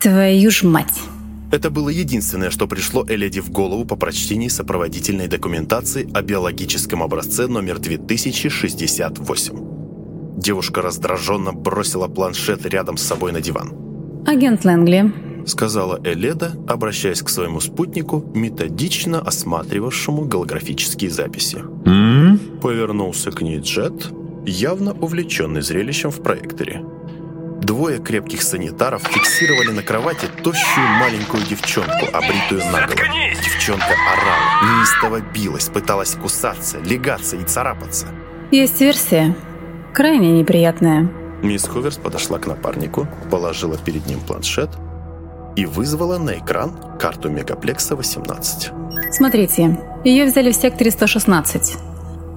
Твою ж мать. Это было единственное, что пришло Эледи в голову по прочтении сопроводительной документации о биологическом образце номер 2068. Девушка раздраженно бросила планшет рядом с собой на диван. Агент Лэнгли, сказала Эледа, обращаясь к своему спутнику, методично осматривавшему голографические записи. М? Повернулся к ней Джет, явно увлеченный зрелищем в проекторе. Двое крепких санитаров фиксировали на кровати тощую маленькую девчонку, обритую наголо. Девчонка орала, неистово билась, пыталась кусаться, легаться и царапаться. есть версия. Крайне неприятная. Мисс Ховерс подошла к напарнику, положила перед ним планшет и вызвала на экран карту мегаплекса 18. Смотрите, ее взяли в секторе 116.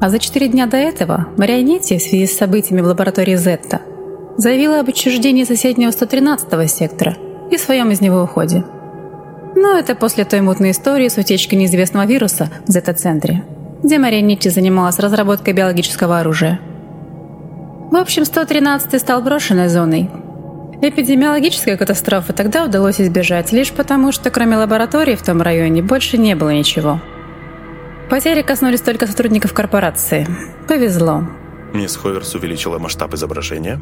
А за четыре дня до этого Марионетти в связи с событиями в лаборатории Зетта заявила об отчуждении соседнего 113 сектора и своем из него уходе. Но это после той мутной истории с утечкой неизвестного вируса в Зета-центре, где Мария Нитти занималась разработкой биологического оружия. В общем, 113 стал брошенной зоной. Эпидемиологическая катастрофа тогда удалось избежать, лишь потому, что кроме лаборатории в том районе больше не было ничего. Потери коснулись только сотрудников корпорации. Повезло. Мисс Ховерс увеличила масштаб изображения.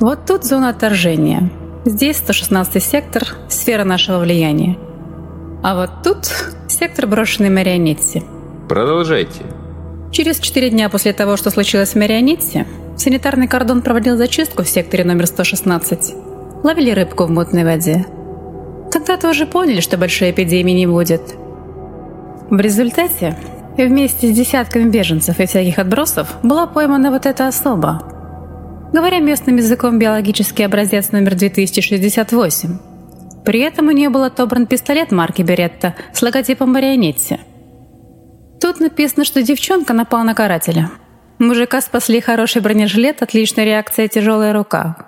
Вот тут зона отторжения. Здесь 116 сектор, сфера нашего влияния. А вот тут сектор брошенной марионетти. Продолжайте. Через 4 дня после того, что случилось в марионетте, санитарный кордон проводил зачистку в секторе номер 116. Ловили рыбку в мутной воде. Тогда тоже поняли, что большой эпидемии не будет. В результате, вместе с десятками беженцев и всяких отбросов, была поймана вот эта особа. Говоря местным языком, биологический образец номер 2068. При этом у нее был отобран пистолет марки Беретта с логотипом марионетти. Тут написано, что девчонка напала на карателя. Мужика спасли хороший бронежилет, отличная реакция, тяжелая рука.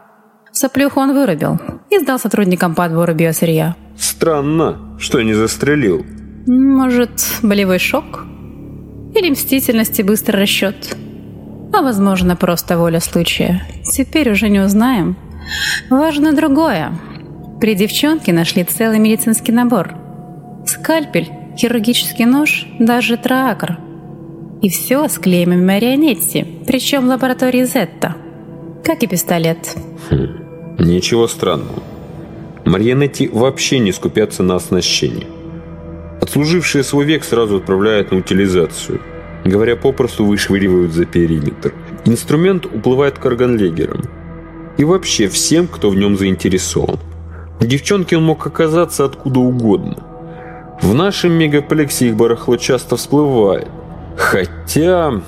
Соплюху он вырубил и сдал сотрудникам по отбору биосырья. Странно, что не застрелил. Может, болевой шок? Или мстительность и быстрый расчет? А возможно, просто воля случая. Теперь уже не узнаем. Важно другое. При девчонке нашли целый медицинский набор. Скальпель, хирургический нож, даже траакр. И все с клеймами марионетти, причем в лаборатории Зетта. Как и пистолет. Хм, ничего странного. Марионетти вообще не скупятся на оснащение. Отслужившие свой век сразу отправляют на утилизацию. Говоря попросту, вышвыривают за периметр. Инструмент уплывает к органлегерам. И вообще всем, кто в нем заинтересован. Девчонки он мог оказаться откуда угодно. В нашем мегаплексе их барахло часто всплывает. Хотя...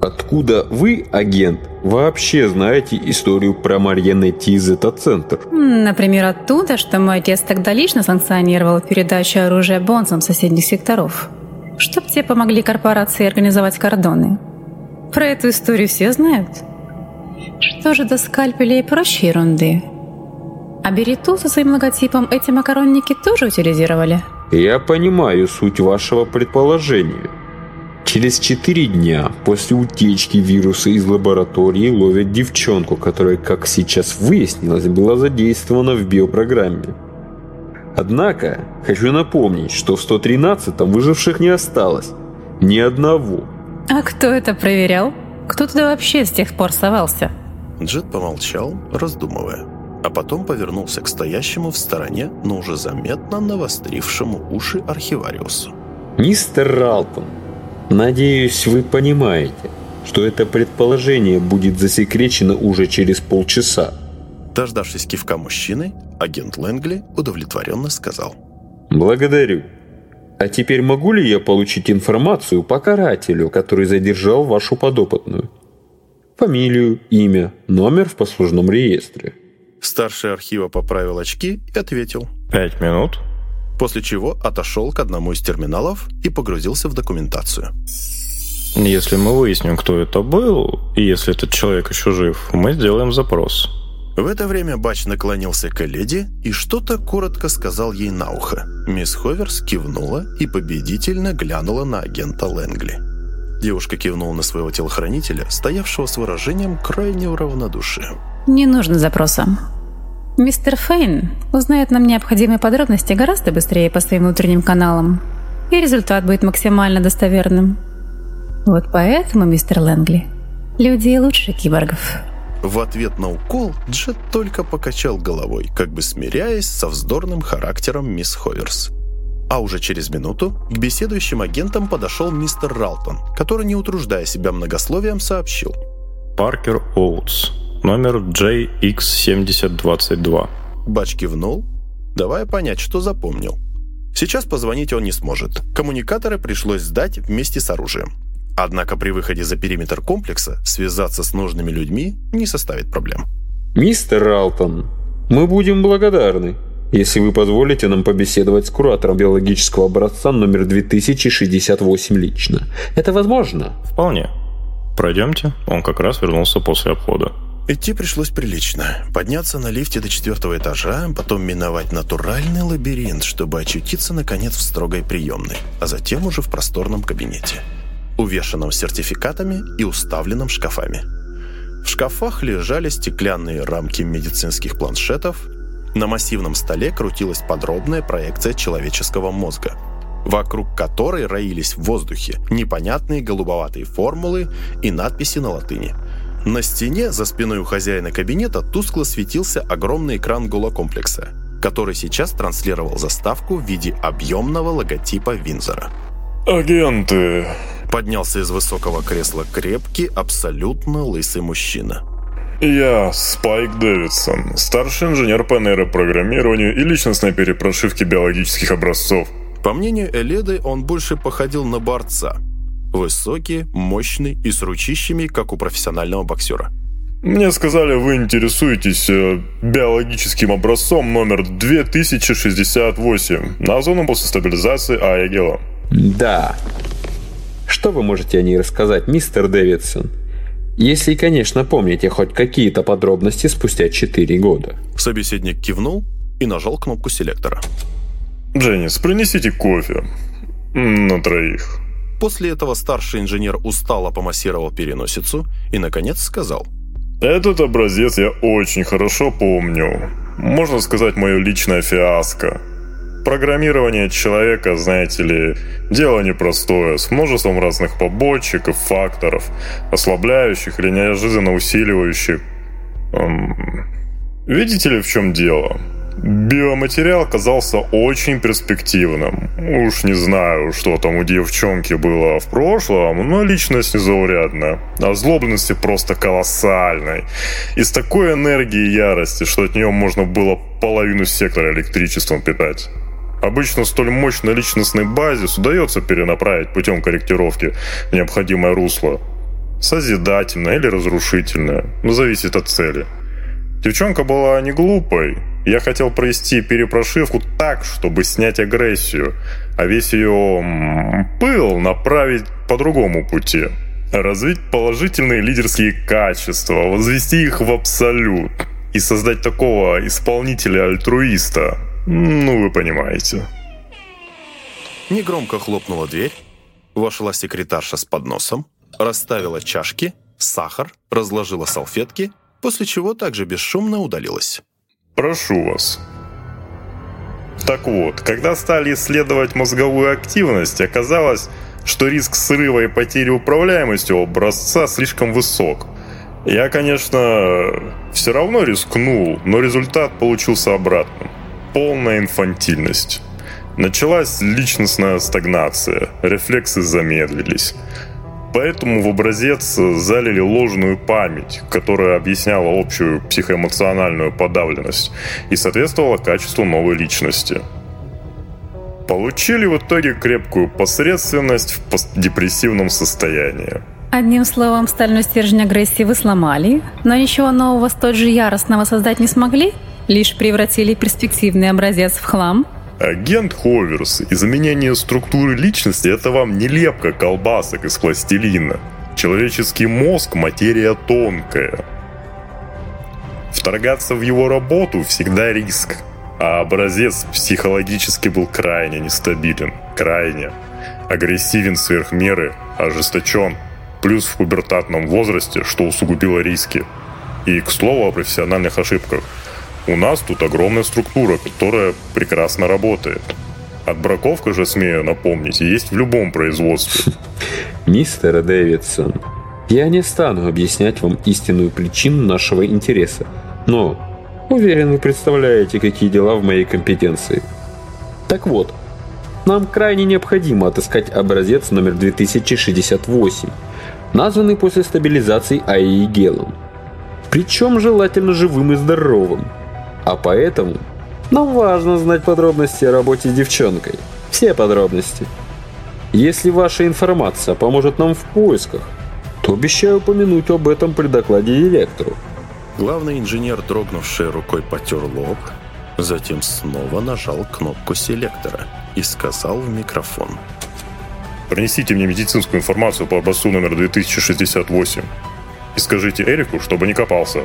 Откуда вы, агент, вообще знаете историю про Марьянетти из центр Например, оттуда, что мой отец тогда лично санкционировал передачу оружия бонзам соседних секторов, чтоб те помогли корпорации организовать кордоны. Про эту историю все знают. Что же до скальпеля и прочей ерунды? А берету со своим логотипом эти макаронники тоже утилизировали? Я понимаю суть вашего предположения. Через четыре дня после утечки вируса из лаборатории ловят девчонку, которая, как сейчас выяснилось, была задействована в биопрограмме. Однако, хочу напомнить, что в 113-м выживших не осталось. Ни одного. А кто это проверял? Кто туда вообще с тех пор совался? Джет помолчал, раздумывая, а потом повернулся к стоящему в стороне, но уже заметно навострившему уши архивариусу. «Мистер Ралтон, Надеюсь, вы понимаете, что это предположение будет засекречено уже через полчаса. Дождавшись кивка мужчины, агент Лэнгли удовлетворенно сказал. «Благодарю. А теперь могу ли я получить информацию по карателю, который задержал вашу подопытную? Фамилию, имя, номер в послужном реестре». Старший архива поправил очки и ответил. «Пять минут?» после чего отошел к одному из терминалов и погрузился в документацию. Если мы выясним, кто это был, и если этот человек еще жив, мы сделаем запрос. В это время Бач наклонился к леди и что-то коротко сказал ей на ухо. Мисс Ховерс кивнула и победительно глянула на агента Лэнгли. Девушка кивнула на своего телохранителя, стоявшего с выражением крайнего равнодушия. «Не нужно запроса. Мистер Фейн узнает нам необходимые подробности гораздо быстрее по своим внутренним каналам, и результат будет максимально достоверным. Вот поэтому, мистер Лэнгли, люди лучше киборгов. В ответ на укол Джет только покачал головой, как бы смиряясь со вздорным характером мисс Ховерс. А уже через минуту к беседующим агентам подошел мистер Ралтон, который, не утруждая себя многословием, сообщил. «Паркер Оутс, номер JX7022. Бач кивнул, давая понять, что запомнил. Сейчас позвонить он не сможет. Коммуникаторы пришлось сдать вместе с оружием. Однако при выходе за периметр комплекса связаться с нужными людьми не составит проблем. «Мистер Ралтон, мы будем благодарны, если вы позволите нам побеседовать с куратором биологического образца номер 2068 лично. Это возможно?» «Вполне. Пройдемте. Он как раз вернулся после обхода». Идти пришлось прилично. Подняться на лифте до четвертого этажа, потом миновать натуральный лабиринт, чтобы очутиться, наконец, в строгой приемной, а затем уже в просторном кабинете, увешанном сертификатами и уставленном шкафами. В шкафах лежали стеклянные рамки медицинских планшетов, на массивном столе крутилась подробная проекция человеческого мозга, вокруг которой роились в воздухе непонятные голубоватые формулы и надписи на латыни – на стене за спиной у хозяина кабинета тускло светился огромный экран голокомплекса, который сейчас транслировал заставку в виде объемного логотипа Винзора. «Агенты!» Поднялся из высокого кресла крепкий, абсолютно лысый мужчина. «Я Спайк Дэвидсон, старший инженер по нейропрограммированию и личностной перепрошивке биологических образцов». По мнению Эледы, он больше походил на борца – Высокий, мощный и с ручищами, как у профессионального боксера. Мне сказали, вы интересуетесь э, биологическим образцом номер 2068, названным после стабилизации Аягела. Да. Что вы можете о ней рассказать, мистер Дэвидсон? Если, конечно, помните хоть какие-то подробности спустя 4 года. Собеседник кивнул и нажал кнопку селектора. Дженнис, принесите кофе. На троих. После этого старший инженер устало помассировал переносицу и, наконец, сказал. «Этот образец я очень хорошо помню. Можно сказать, мое личное фиаско. Программирование человека, знаете ли, дело непростое, с множеством разных побочек и факторов, ослабляющих или неожиданно усиливающих. Видите ли, в чем дело?» Биоматериал казался очень перспективным. Уж не знаю, что там у девчонки было в прошлом, но личность незаурядная. Озлобленности просто колоссальной. И с такой энергией и ярости, что от нее можно было половину сектора электричеством питать. Обычно столь мощной личностной базис удается перенаправить путем корректировки в необходимое русло. Созидательное или разрушительное, но зависит от цели. Девчонка была не глупой, я хотел провести перепрошивку так, чтобы снять агрессию, а весь ее пыл направить по другому пути. Развить положительные лидерские качества, возвести их в абсолют и создать такого исполнителя-альтруиста. Ну, вы понимаете. Негромко хлопнула дверь, вошла секретарша с подносом, расставила чашки, сахар, разложила салфетки, после чего также бесшумно удалилась. Прошу вас. Так вот, когда стали исследовать мозговую активность, оказалось, что риск срыва и потери управляемости у образца слишком высок. Я, конечно, все равно рискнул, но результат получился обратным. Полная инфантильность. Началась личностная стагнация, рефлексы замедлились. Поэтому в образец залили ложную память, которая объясняла общую психоэмоциональную подавленность и соответствовала качеству новой личности. Получили в итоге крепкую посредственность в постдепрессивном состоянии. Одним словом, стальной стержень агрессии вы сломали, но ничего нового столь же яростного создать не смогли? Лишь превратили перспективный образец в хлам – Агент Ховерс, изменение структуры личности – это вам не лепка колбасок из пластилина. Человеческий мозг – материя тонкая. Вторгаться в его работу всегда риск. А образец психологически был крайне нестабилен. Крайне. Агрессивен сверх меры, ожесточен. Плюс в пубертатном возрасте, что усугубило риски. И, к слову, о профессиональных ошибках – У нас тут огромная структура, которая прекрасно работает. Отбраковка же, смею напомнить, есть в любом производстве. Мистер Дэвидсон, я не стану объяснять вам истинную причину нашего интереса, но уверен, вы представляете, какие дела в моей компетенции. Так вот, нам крайне необходимо отыскать образец номер 2068, названный после стабилизации АИ Гелом. Причем желательно живым и здоровым. А поэтому нам важно знать подробности о работе с девчонкой. Все подробности. Если ваша информация поможет нам в поисках, то обещаю упомянуть об этом при докладе директору. Главный инженер, дрогнувший рукой, потер лоб, затем снова нажал кнопку селектора и сказал в микрофон. Принесите мне медицинскую информацию по образцу номер 2068 и скажите Эрику, чтобы не копался.